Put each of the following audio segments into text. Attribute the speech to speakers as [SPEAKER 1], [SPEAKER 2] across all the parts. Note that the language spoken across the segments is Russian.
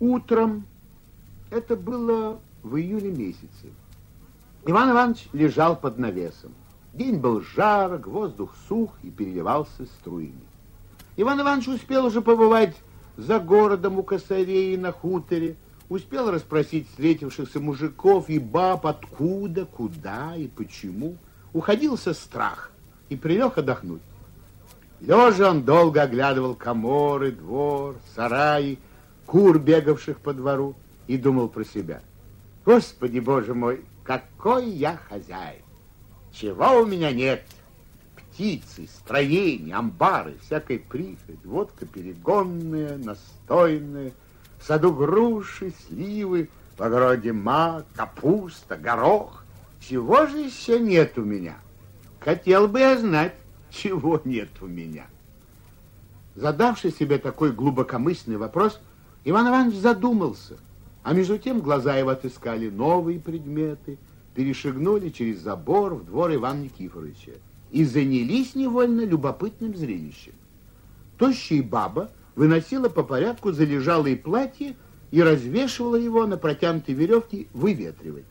[SPEAKER 1] Утром, это было в июле месяце, Иван Иванович лежал под навесом. День был жарок, воздух сух и переливался струями. Иван Иванович успел уже побывать за городом у косарей на хуторе, успел расспросить встретившихся мужиков и баб, откуда, куда и почему. Уходился страх и прилег отдохнуть. Лежа он долго оглядывал коморы, двор, сараи, кур, бегавших по двору, и думал про себя. Господи, Боже мой, какой я хозяин! Чего у меня нет? Птицы, строения, амбары, всякой прихоть, водка перегонная, настойная, в саду груши, сливы, в огороде мак, капуста, горох. Чего же еще нет у меня? Хотел бы я знать, чего нет у меня. Задавший себе такой глубокомысленный вопрос, Иван Иванович задумался, а между тем глаза его отыскали новые предметы, перешагнули через забор в двор Ивана Никифоровича и занялись невольно любопытным зрелищем. Тощая баба выносила по порядку залежалые платья и развешивала его на протянутой веревке выветривать.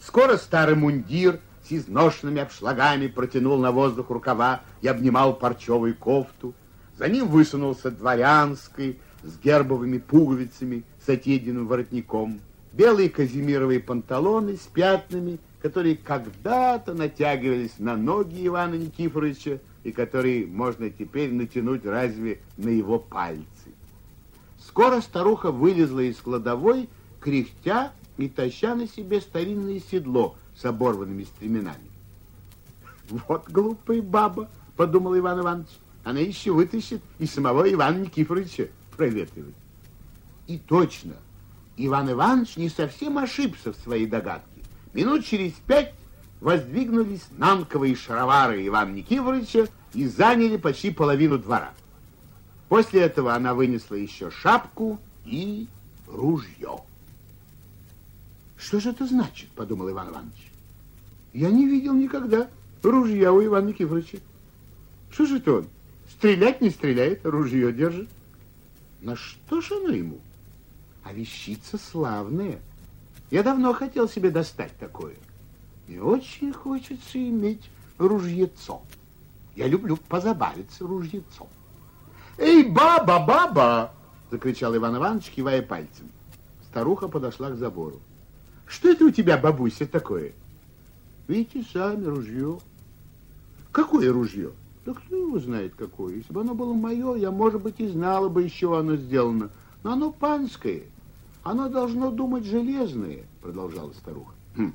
[SPEAKER 1] Скоро старый мундир с изношенными обшлагами протянул на воздух рукава и обнимал парчевую кофту. За ним высунулся дворянский с гербовыми пуговицами, с отеденным воротником, белые казимировые панталоны с пятнами, которые когда-то натягивались на ноги Ивана Никифоровича и которые можно теперь натянуть разве на его пальцы. Скоро старуха вылезла из кладовой, кряхтя и таща на себе старинное седло с оборванными стременами. «Вот глупая баба», — подумал Иван Иванович, «она еще вытащит и самого Ивана Никифоровича проветривать». И точно, Иван Иванович не совсем ошибся в своей догадке. Минут через пять воздвигнулись нанковые шаровары Ивана Никифоровича и заняли почти половину двора. После этого она вынесла еще шапку и ружье. Что же это значит, подумал Иван Иванович. Я не видел никогда ружья у Ивана Никифоровича. Что же это он? Стрелять не стреляет, ружье держит. На что же оно ему? А вещица славная. Я давно хотел себе достать такое. Мне очень хочется иметь ружьецо. Я люблю позабавиться ружьецом. «Эй, баба, баба!» — закричал Иван Иванович, кивая пальцем. Старуха подошла к забору. «Что это у тебя, бабуся, такое?» «Видите сами, ружье». «Какое ружье?» «Да кто его знает, какое? Если бы оно было мое, я, может быть, и знала бы, из чего оно сделано. Но оно панское. Оно должно думать железное, продолжала старуха. Хм,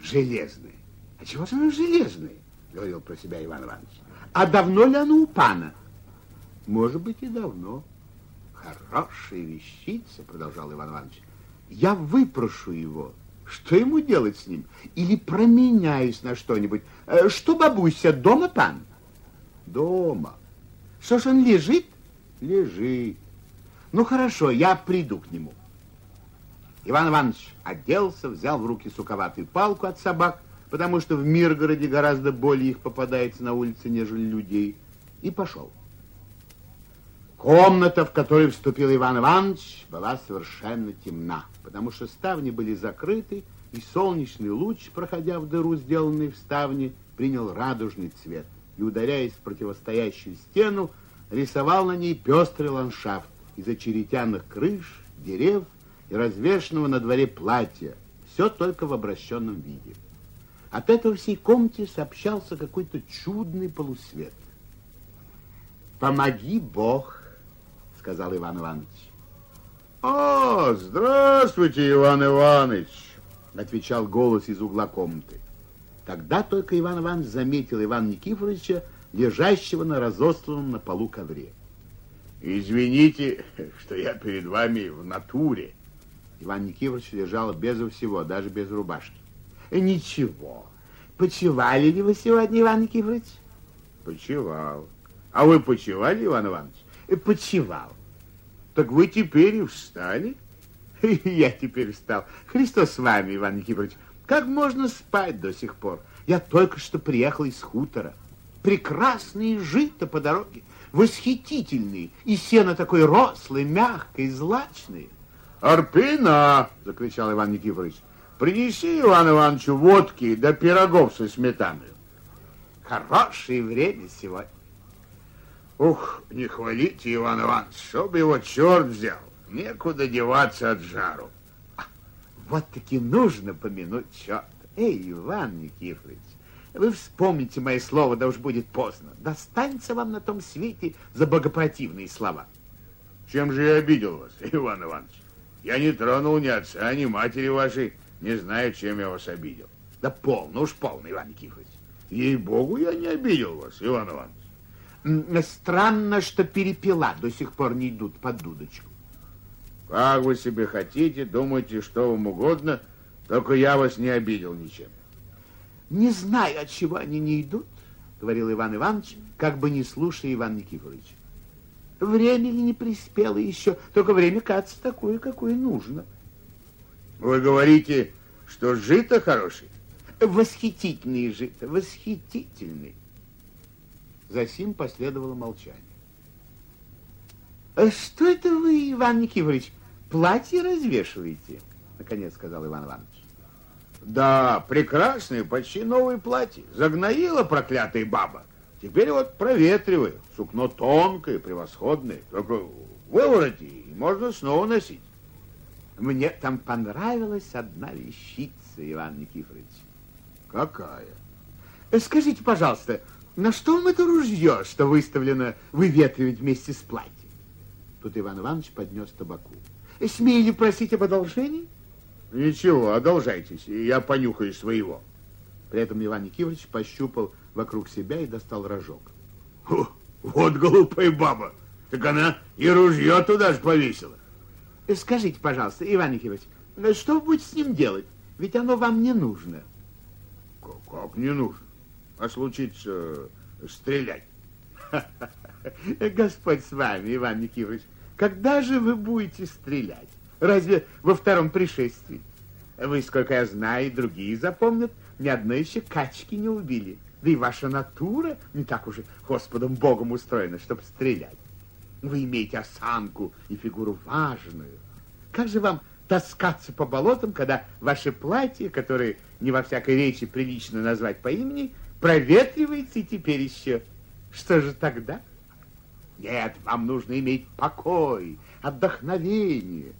[SPEAKER 1] железное. А чего же оно железное? Говорил про себя Иван Иванович. А давно ли оно у пана? Может быть, и давно. Хорошая вещица, продолжал Иван Иванович. Я выпрошу его. Что ему делать с ним? Или променяюсь на что-нибудь? Э, что, бабуся, дома пан? Дома. Что ж он лежит? Лежит. Ну, хорошо, я приду к нему. Иван Иванович оделся, взял в руки суковатую палку от собак, потому что в Миргороде гораздо более их попадается на улице, нежели людей, и пошел. Комната, в которую вступил Иван Иванович, была совершенно темна, потому что ставни были закрыты, и солнечный луч, проходя в дыру, сделанной в ставне, принял радужный цвет и, ударяясь в противостоящую стену, рисовал на ней пестрый ландшафт из очеретяных крыш, дерев и развешенного на дворе платья, все только в обращенном виде. От этого всей комнате сообщался какой-то чудный полусвет. «Помоги, Бог!» — сказал Иван Иванович.
[SPEAKER 2] «О, здравствуйте, Иван Иванович!» — отвечал голос из угла комнаты.
[SPEAKER 1] Тогда только Иван Иванович заметил Ивана Никифоровича, лежащего на разосланном на полу ковре.
[SPEAKER 2] «Извините, что я перед вами в натуре»,
[SPEAKER 1] Иван Никифорович лежал безо всего, даже без рубашки. Ничего. Почевали ли вы сегодня, Иван Никифорович?
[SPEAKER 2] Почевал. А вы почевали, Иван Иванович?
[SPEAKER 1] Почевал.
[SPEAKER 2] Так вы теперь и встали?
[SPEAKER 1] Я теперь встал. Христос с вами, Иван Никифорович. Как можно спать до сих пор? Я только что приехал из хутора. Прекрасные жито по дороге. восхитительный, и сено такое рослое, мягкое, злачное.
[SPEAKER 2] Арпина, закричал Иван Никифорович, принеси Иван Ивановичу водки да пирогов со сметаной.
[SPEAKER 1] Хорошее время сегодня.
[SPEAKER 2] Ух, не хвалите, Иван Иванович, чтоб его черт взял. Некуда деваться от жару.
[SPEAKER 1] Вот таки нужно помянуть черта. Эй, Иван Никифорович, вы вспомните мои слова, да уж будет поздно. Достанется вам на том свете за богопротивные слова.
[SPEAKER 2] Чем же я обидел вас, Иван Иванович? Я не тронул ни отца, ни матери вашей, не знаю, чем я вас обидел.
[SPEAKER 1] Да полно уж полно, Иван Никифорович.
[SPEAKER 2] Ей-богу, я не обидел вас, Иван Иванович.
[SPEAKER 1] Странно, что перепела до сих пор не идут под дудочку.
[SPEAKER 2] Как вы себе хотите, думайте, что вам угодно, только я вас не обидел ничем.
[SPEAKER 1] Не знаю, от чего они не идут, говорил Иван Иванович, как бы не слушая Иван Никифорович. Время не приспело еще, только время, кажется, такое, какое нужно.
[SPEAKER 2] Вы говорите, что жито хороший?
[SPEAKER 1] Восхитительный жито, восхитительный. Засим последовало молчание. «А что это вы, Иван Никифорович, платье развешиваете? Наконец сказал Иван Иванович.
[SPEAKER 2] Да, прекрасное, почти новое платье. Загноила проклятая баба. Теперь вот проветриваю. Сукно тонкое, превосходное. Только вывороти, и можно снова носить.
[SPEAKER 1] Мне там понравилась одна вещица, Иван Никифорович.
[SPEAKER 2] Какая?
[SPEAKER 1] Скажите, пожалуйста, на что вам это ружье, что выставлено выветривать вместе с платьем? Тут Иван Иванович поднес табаку. Смею просить об одолжении?
[SPEAKER 2] Ничего, одолжайтесь, я понюхаю своего.
[SPEAKER 1] При этом Иван Никифорович пощупал вокруг себя и достал рожок.
[SPEAKER 2] О, вот глупая баба. Так она и ружье туда же повесила.
[SPEAKER 1] Скажите, пожалуйста, Иван Никифорович, что вы будете с ним делать? Ведь оно вам не нужно.
[SPEAKER 2] Как, как не нужно? А случится э, стрелять.
[SPEAKER 1] Господь с вами, Иван Никифорович. Когда же вы будете стрелять? Разве во втором пришествии? Вы, сколько я знаю, и другие запомнят, ни одной еще качки не убили. Да и ваша натура не так уже Господом Богом устроена, чтобы стрелять. Вы имеете осанку и фигуру важную. Как же вам таскаться по болотам, когда ваше платье, которое не во всякой речи прилично назвать по имени, проветривается и теперь еще? Что же тогда? Нет, вам нужно иметь покой, отдохновение.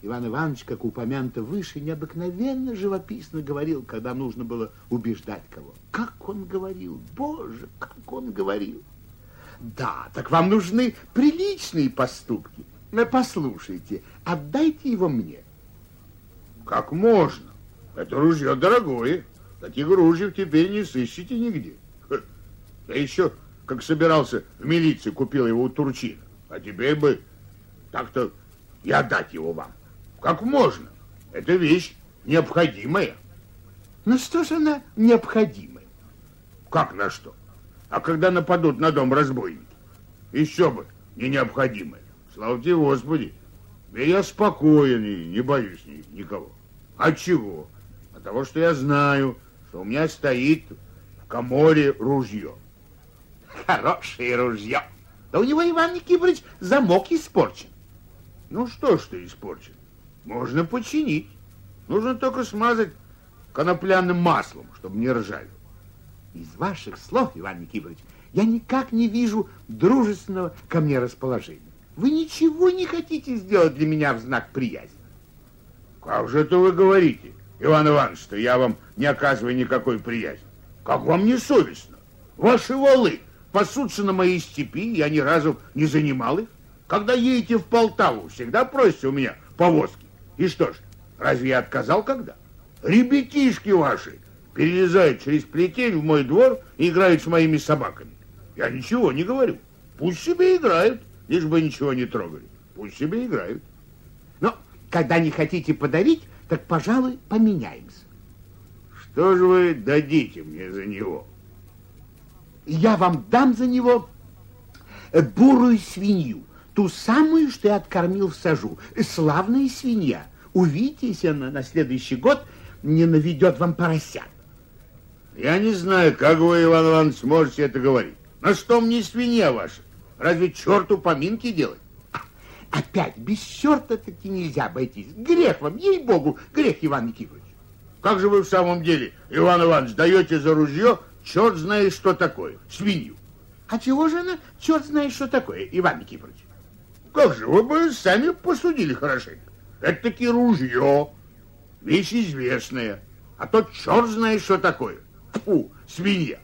[SPEAKER 1] Иван Иванович, как упомянуто выше, необыкновенно живописно говорил, когда нужно было убеждать кого. Как он говорил, боже, как он говорил. Да, так вам нужны приличные поступки. Но послушайте, отдайте его мне.
[SPEAKER 2] Как можно? Это ружье дорогое. Таких ружьев теперь не сыщете нигде. Я еще, как собирался в милиции, купил его у Турчина. А теперь бы так-то и отдать его вам. Как можно? Это вещь необходимая.
[SPEAKER 1] Ну что же она необходимая?
[SPEAKER 2] Как на что? А когда нападут на дом разбойники? Еще бы, не необходимое. Славьте Господи. Я спокоен и не боюсь никого. От чего? От того, что я знаю, что у меня стоит в коморе ружье.
[SPEAKER 1] Хорошее ружье. Да у него, Иван Никифорович, замок испорчен.
[SPEAKER 2] Ну что ж ты испорчен? Можно починить. Нужно только смазать конопляным маслом, чтобы не ржавел.
[SPEAKER 1] Из ваших слов, Иван Никифорович, я никак не вижу дружественного ко мне расположения. Вы ничего не хотите сделать для меня в знак приязни.
[SPEAKER 2] Как же это вы говорите, Иван Иванович, что я вам не оказываю никакой приязни? Как вам не совестно? Ваши валы пасутся на моей степи, я ни разу не занимал их. Когда едете в Полтаву, всегда просите у меня повозки. И что ж, разве я отказал когда? Ребятишки ваши перелезают через плетень в мой двор и играют с моими собаками. Я ничего не говорю. Пусть себе играют, лишь бы ничего не трогали. Пусть себе играют.
[SPEAKER 1] Но когда не хотите подарить, так, пожалуй, поменяемся.
[SPEAKER 2] Что же вы дадите мне за него?
[SPEAKER 1] Я вам дам за него бурую свинью, ту самую, что я откормил в сажу. Славная свинья. Увидите, если она на следующий год не наведет вам поросят.
[SPEAKER 2] Я не знаю, как вы, Иван Иванович, сможете это говорить. На что мне свинья ваша? Разве черту поминки делать?
[SPEAKER 1] Опять без черта таки нельзя обойтись. Грех вам, ей-богу, грех, Иван Никифорович.
[SPEAKER 2] Как же вы в самом деле, Иван Иванович, даете за ружье черт знает что такое, свинью?
[SPEAKER 1] А чего же она черт знает что такое, Иван Никифорович?
[SPEAKER 2] Как же, вы бы сами посудили хорошенько. Это таки ружье, вещь известная. А то черт знает что такое. Фу, свинья.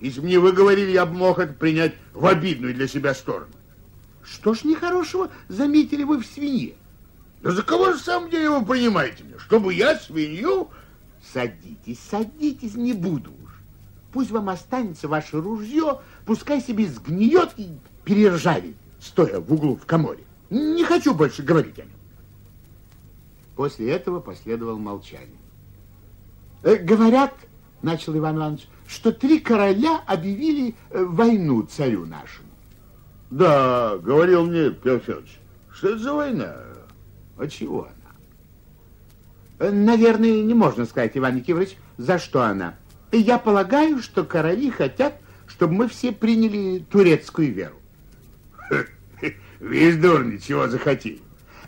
[SPEAKER 2] Если мне вы говорили, я бы мог это принять в обидную для себя сторону.
[SPEAKER 1] Что ж нехорошего заметили вы в свинье?
[SPEAKER 2] Да за кого же в самом деле вы принимаете меня? Чтобы я свинью?
[SPEAKER 1] Садитесь, садитесь, не буду уж. Пусть вам останется ваше ружье, пускай себе сгниет и перержавит, стоя в углу в коморе. Не хочу больше говорить о нем. После этого последовал молчание. Э, говорят, начал Иван Иванович, что три короля объявили э, войну царю нашему.
[SPEAKER 2] Да, говорил мне Петр Федорович. Что это за война?
[SPEAKER 1] А чего она? Э, наверное, не можно сказать, Иван Никифорович, за что она. Я полагаю, что короли хотят, чтобы мы все приняли турецкую веру.
[SPEAKER 2] Весь дурни, чего захотели.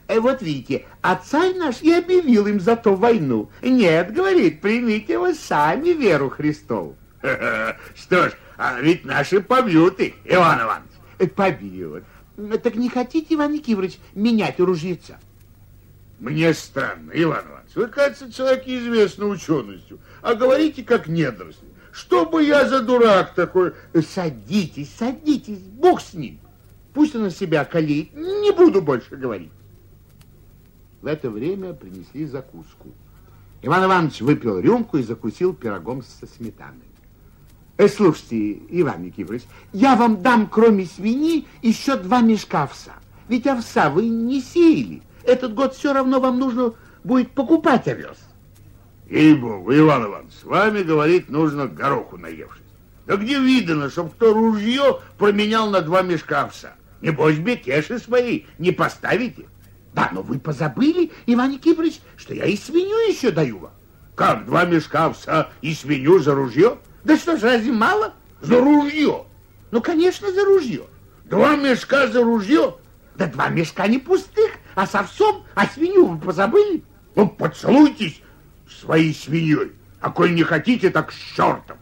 [SPEAKER 1] Э, вот видите, а царь наш и объявил им за то войну. Нет, говорит, примите вы сами веру Христову.
[SPEAKER 2] Что ж, а ведь наши побьют их, Иван Иванович.
[SPEAKER 1] Э, побьют. Так не хотите, Иван Никифорович, менять ружьица?
[SPEAKER 2] Мне странно, Иван Иванович. Вы, кажется, человек известной ученостью, а говорите как недоросли. Что бы я за дурак такой?
[SPEAKER 1] Садитесь, садитесь, бог с ним. Пусть он себя колеет, не буду больше говорить. В это время принесли закуску. Иван Иванович выпил рюмку и закусил пирогом со сметаной. Э, слушайте, Иван Никифорович, я вам дам, кроме свиньи, еще два мешка овса. Ведь овса вы не сеяли. Этот год все равно вам нужно будет покупать овес.
[SPEAKER 2] Ей-богу, Иван Иванович, с вами, говорит, нужно гороху наевшись. Да где видно, чтоб кто ружье променял на два мешка овса? Небось, бекеши свои не поставите.
[SPEAKER 1] Да, но вы позабыли, Иван Никифорович, что я и свинью еще даю вам.
[SPEAKER 2] Как, два мешка овса и свинью за ружье?
[SPEAKER 1] Да что ж, разве мало?
[SPEAKER 2] За ружье.
[SPEAKER 1] Ну, конечно, за ружье.
[SPEAKER 2] Два мешка за ружье?
[SPEAKER 1] Да два мешка не пустых, а с овсом, а свинью вы позабыли?
[SPEAKER 2] Ну, поцелуйтесь своей свиньей, а коль не хотите, так с чертом.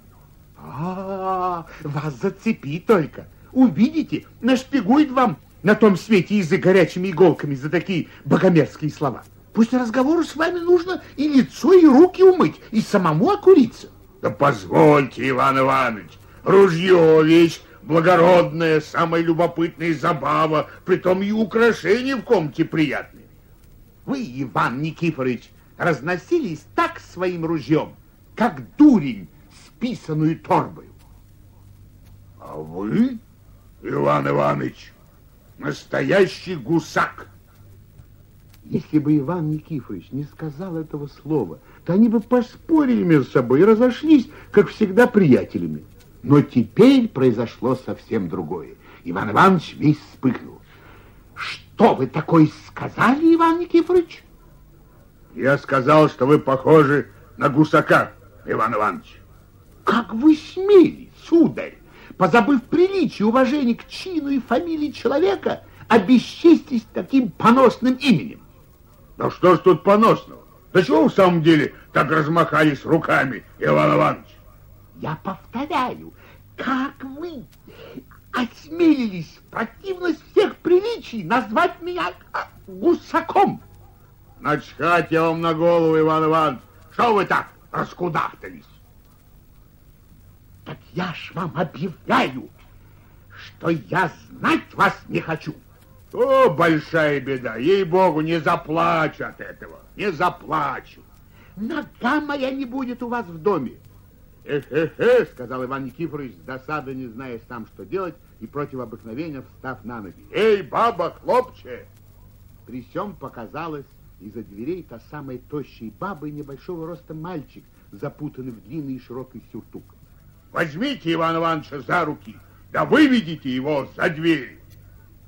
[SPEAKER 1] А, -а, -а вас зацепи только. Увидите, нашпигует вам на том свете язык горячими иголками за такие богомерзкие слова. Пусть разговору с вами нужно и лицо, и руки умыть, и самому окуриться.
[SPEAKER 2] Да позвольте, Иван Иванович, ружье вещь благородная, самая любопытная забава, притом и украшения в комнате приятные.
[SPEAKER 1] Вы, Иван Никифорович, разносились так своим ружьем, как дурень с писаную торбою.
[SPEAKER 2] А вы, Иван Иванович, Настоящий гусак.
[SPEAKER 1] Если бы Иван Никифорович не сказал этого слова, то они бы поспорили между собой и разошлись, как всегда, приятелями. Но теперь произошло совсем другое. Иван Иванович весь вспыхнул. Что вы такое сказали, Иван Никифорович?
[SPEAKER 2] Я сказал, что вы похожи на гусака, Иван Иванович.
[SPEAKER 1] Как вы смели, сударь? позабыв приличие, уважение к чину и фамилии человека, обесчестить таким поносным именем.
[SPEAKER 2] Да что ж тут поносного? Да чего в самом деле так размахались руками, Иван Иванович?
[SPEAKER 1] Я повторяю, как вы осмелились противность всех приличий назвать меня гусаком?
[SPEAKER 2] Начхать я вам на голову, Иван Иванович. Что вы так раскудахтались?
[SPEAKER 1] Так я ж вам объявляю, что я знать вас не хочу.
[SPEAKER 2] О, большая беда, ей-богу, не заплачу от этого, не заплачу.
[SPEAKER 1] Нога моя не будет у вас в доме.
[SPEAKER 2] Эх-эх-эх, сказал Иван Никифорович, с досады не зная сам, что делать, и против обыкновения встав на ноги. Эй, баба, хлопче!
[SPEAKER 1] При всем показалось из-за дверей та самая тощая баба и небольшого роста мальчик, запутанный в длинный и широкий сюртук.
[SPEAKER 2] Возьмите Ивана Ивановича за руки, да выведите его за дверь.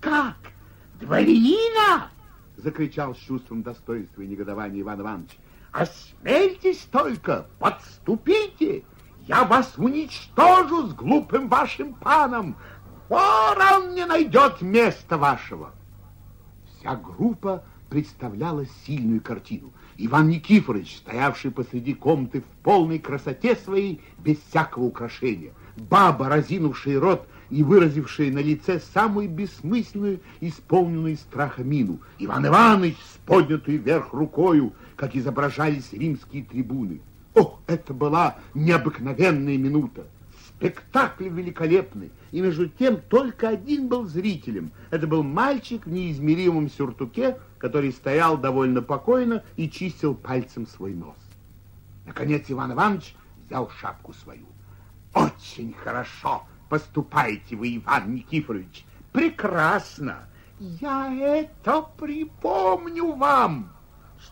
[SPEAKER 1] Как? Дворянина? Закричал с чувством достоинства и негодования Иван Иванович. Осмельтесь только, подступите, я вас уничтожу с глупым вашим паном. пор он не найдет места вашего. Вся группа представляла сильную картину. Иван Никифорович, стоявший посреди комнаты в полной красоте своей, без всякого украшения. Баба, разинувшая рот и выразившая на лице самую бессмысленную, исполненную страха мину. Иван Иванович с поднятой вверх рукою, как изображались римские трибуны. Ох, это была необыкновенная минута. Спектакль великолепный. И между тем только один был зрителем. Это был мальчик в неизмеримом сюртуке, который стоял довольно покойно и чистил пальцем свой нос. Наконец Иван Иванович взял шапку свою. Очень хорошо поступаете вы, Иван Никифорович. Прекрасно. Я это припомню вам.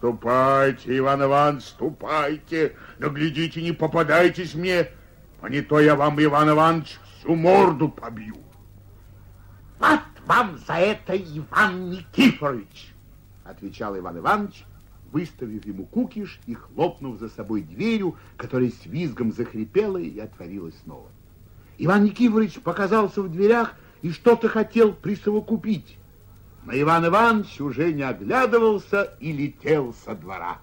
[SPEAKER 2] Ступайте, Иван Иванович, ступайте. Но глядите, не попадайтесь мне, а не то я вам, Иван Иванович, всю морду побью.
[SPEAKER 1] Вот вам за это, Иван Никифорович, отвечал Иван Иванович, выставив ему кукиш и хлопнув за собой дверью, которая с визгом захрипела и отворилась снова. Иван Никифорович показался в дверях и что-то хотел присовокупить. Но Иван Иванович уже не оглядывался и летел со двора.